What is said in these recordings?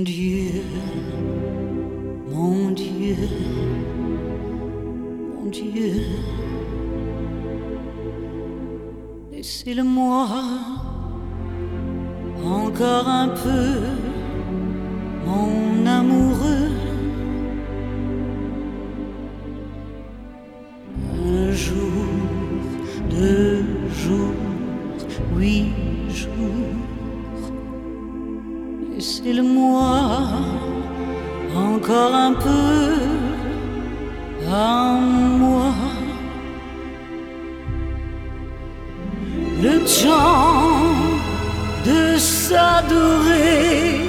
Mon Dieu, mon Dieu, mon Dieu, laissez-le-moi encore un peu, mon amoureux. Un jour, deux jours, huit jours. Laissez-le-moi encore un peu à moi. Le temps de s'adorer,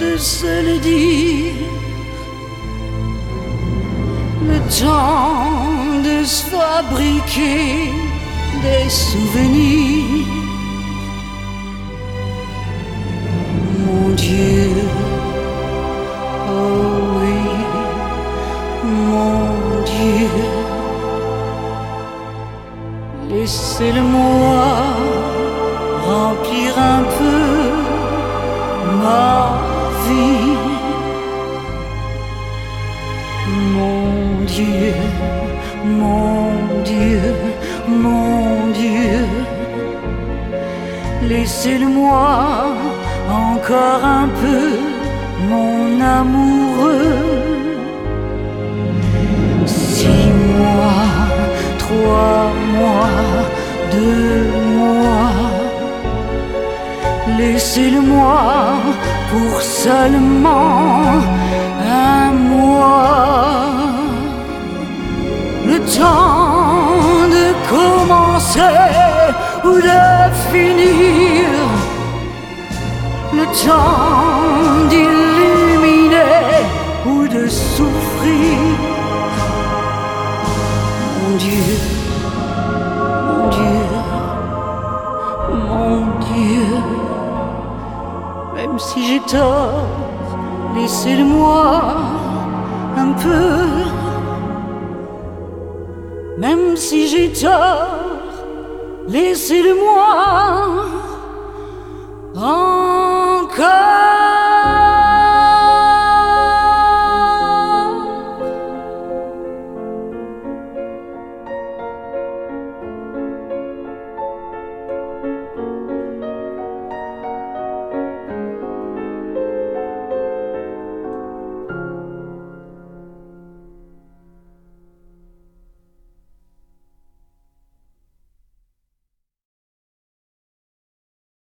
de se le dire. Le temps de se fabriquer des souvenirs. Laissez-le-moi remplir un peu ma vie. Mon Dieu, mon Dieu, mon Dieu, laissez-le-moi encore un peu, mon amoureux. Six mois, trois mois, deux mois, laissez-le-moi pour seulement un mois. Le temps de commencer ou de finir le temps d'illuminer ou de souffrir. Même si j'ai tort, laissez-le-moi un peu. Même si j'ai tort, laissez-le-moi.